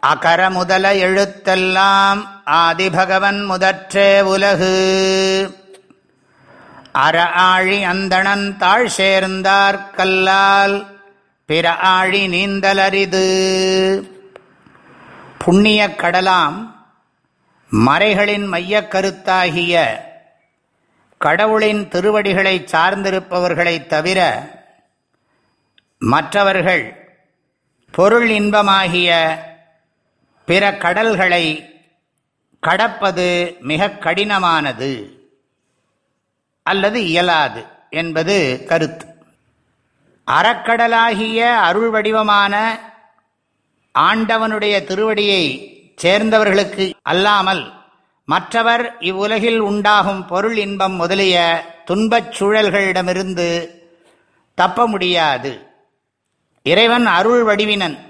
அகர முதல எழுத்தெல்லாம் ஆதிபகவன் முதற்றே உலகு. அற ஆழி அந்தணன் தாழ் சேர்ந்தார் கல்லால் பிற ஆழி நீந்தலரிது. புண்ணிய கடலாம் மறைகளின் மையக் கருத்தாகிய கடவுளின் திருவடிகளை சார்ந்திருப்பவர்களைத் தவிர மற்றவர்கள் பொருள் இன்பமாகிய பிற கடல்களை கடப்பது மிக கடினமானது அல்லது இயலாது என்பது கருத்து. அறக்கடலாகிய அருள் வடிவமான ஆண்டவனுடைய திருவடியை சேர்ந்தவர்களுக்கு அல்லாமல் மற்றவர் இவ்வுலகில் உண்டாகும் பொருள் இன்பம் முதலிய துன்பச் சூழல்களிடமிருந்து தப்ப முடியாது. இறைவன் அருள் வடிவினன்.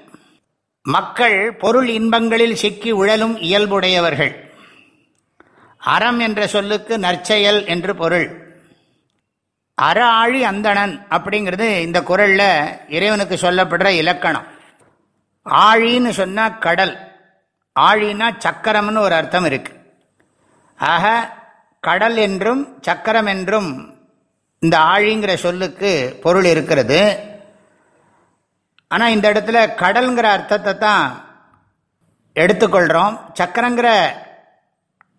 மக்கள் பொருள் இன்பங்களில் சிக்கி உழலும் இயல்புடையவர்கள். அறம் என்ற சொல்லுக்கு நற்செயல் என்று பொருள். அற ஆழி அந்தணன் அப்படிங்கிறது இந்த குரலில் இறைவனுக்கு சொல்லப்படுற இலக்கணம். ஆழின்னு சொன்னால் கடல். ஆழினா சக்கரம்னு ஒரு அர்த்தம் இருக்கு. ஆக கடல் என்றும் சக்கரம் என்றும் இந்த ஆழிங்கிற சொல்லுக்கு பொருள் இருக்கிறது. ஆனால் இந்த இடத்துல கடல்ங்கிற அர்த்தத்தை தான் எடுத்துக்கொள்கிறோம் சக்கரங்கிற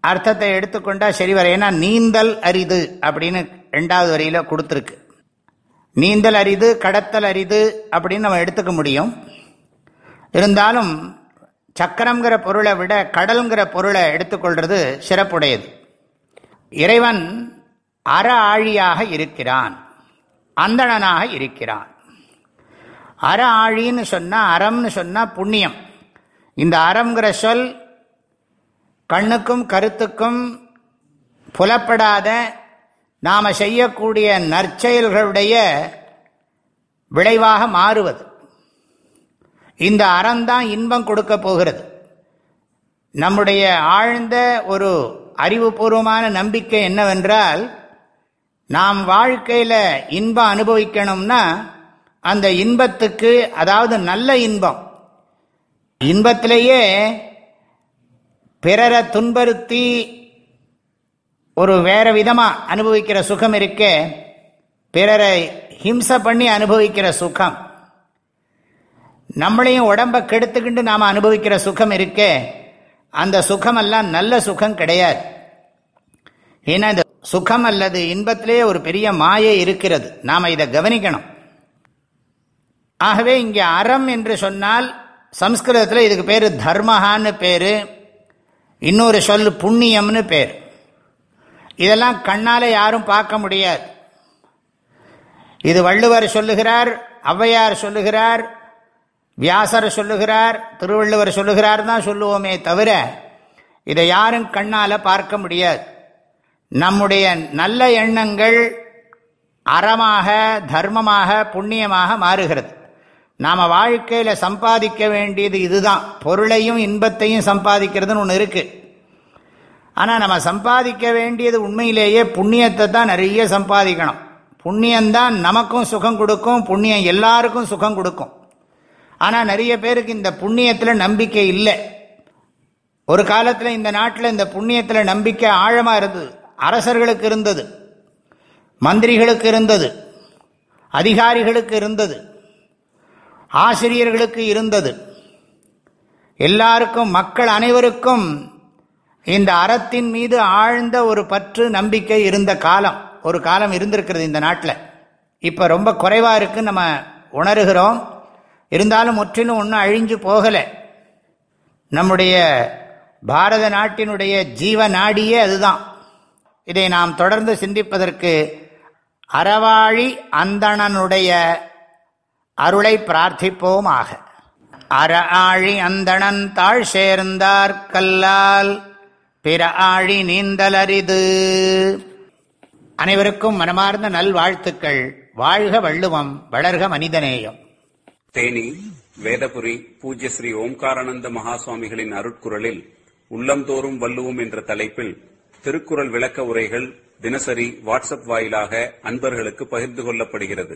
அர்த்தத்தை எடுத்துக்கொண்டா சரி வர ஏன்னா நீந்தல் அரிது அப்படின்னு ரெண்டாவது வரியில் கொடுத்துருக்கு. நீந்தல் அரிது கடத்தல் அரிது அப்படின்னு நம்ம எடுத்துக்க முடியும். இருந்தாலும் சக்கரங்கிற பொருளை விட கடல்ங்கிற பொருளை எடுத்துக்கொள்வது சிறப்புடையது. இறைவன் அற ஆழியாக இருக்கிறான் அந்தணனாக இருக்கிறான். அற ஆழின்னு சொன்னால் அறம்னு சொன்னால் புண்ணியம். இந்த அறம்ங்கிற சொல் கண்ணுக்கும் கருத்துக்கும் புலப்படாத நாம் செய்யக்கூடிய நற்செயல்களுடைய விளைவாக மாறுவது. இந்த அறந்தான் இன்பம் கொடுக்க போகிறது. நம்முடைய ஆழ்ந்த ஒரு அறிவுபூர்வமான நம்பிக்கை என்னவென்றால் நாம் வாழ்க்கையில் இன்பம் அனுபவிக்கணும்னா அந்த இன்பத்துக்கு அதாவது நல்ல இன்பம். இன்பத்திலேயே பிறரை துன்பருத்தி ஒரு வேற விதமாக அனுபவிக்கிற சுகம் இருக்கே பிறரை ஹிம்சை பண்ணி அனுபவிக்கிற சுகம். நம்மளையும் உடம்பை கெடுத்துக்கிட்டு நாம் அனுபவிக்கிற சுகம் இருக்கே அந்த சுகமெல்லாம் நல்ல சுகம் கிடையாது. ஏன்னா இந்த சுகம் அல்லது இன்பத்திலே ஒரு பெரிய மாயை இருக்கிறது. நாம் இதை கவனிக்கணும். ஆகவே இங்கே அறம் என்று சொன்னால் சம்ஸ்கிருதத்தில் இதுக்கு பேர் தர்மஹான்னு பேர் இன்னொரு சொல் புண்ணியம்னு பேர். இதெல்லாம் கண்ணால் யாரும் பார்க்க முடியாது. இது வள்ளுவர் சொல்லுகிறார் ஔவையார் சொல்லுகிறார் வியாசர் சொல்லுகிறார் திருவள்ளுவர் சொல்லுகிறார் தான் சொல்லுவோமே தவிர இதை யாரும் கண்ணால் பார்க்க முடியாது. நம்முடைய நல்ல எண்ணங்கள் அறமாக தர்மமாக புண்ணியமாக மாறுகிறது. நாம் வாழ்க்கையில் சம்பாதிக்க வேண்டியது இதுதான். பொருளையும் இன்பத்தையும் சம்பாதிக்கிறதுன்னு ஒன்று இருக்குது ஆனால் நம்ம சம்பாதிக்க வேண்டியது உண்மையிலேயே புண்ணியத்தை தான் நிறைய சம்பாதிக்கணும். புண்ணியந்தான் நமக்கும் சுகம் கொடுக்கும் புண்ணியம் எல்லாருக்கும் சுகம் கொடுக்கும். ஆனால் நிறைய பேருக்கு இந்த புண்ணியத்தில் நம்பிக்கை இல்லை. ஒரு காலத்தில் இந்த நாட்டில் இந்த புண்ணியத்தில் நம்பிக்கை ஆழமாக இருந்தது. அரசர்களுக்கு இருந்தது. மந்திரிகளுக்கு இருந்தது. அதிகாரிகளுக்கு இருந்தது. ஆசிரியர்களுக்கு இருந்தது. எல்லாருக்கும் மக்கள் அனைவருக்கும் இந்த அறத்தின் மீது ஆழ்ந்த ஒரு பற்று நம்பிக்கை இருந்த காலம் ஒரு காலம் இருந்திருக்கிறது இந்த நாட்டில். இப்போ ரொம்ப குறைவாக இருக்குன்னு நம்ம உணர்கிறோம். இருந்தாலும் முற்றிலும் ஒன்றும் அழிஞ்சு போகலை. நம்முடைய பாரத நாட்டினுடைய ஜீவ நாடியே அதுதான். இதை நாம் தொடர்ந்து சிந்திப்பதற்கு அறவாழி அந்தணனுடைய அருளை பிரார்த்திப்போமாக. அற ஆழி அந்தணன் தாழ் சேர்ந்தார் கல்லால் பிற ஆழி நீந்தலரிது. அனைவருக்கும் மனமார்ந்த நல்வாழ்த்துக்கள். வாழ்க வள்ளுவம் வளர்க மனிதநேயம். தேனி வேதபுரி பூஜ்ய ஸ்ரீ ஓம்காரானந்த மகாசுவாமிகளின் அருட்குரலில் உள்ளந்தோறும் வள்ளுவோம் என்ற தலைப்பில் திருக்குறள் விளக்க உரைகள் தினசரி வாட்ஸ்அப் வாயிலாக அன்பர்களுக்கு பகிர்ந்து கொள்ளப்படுகிறது.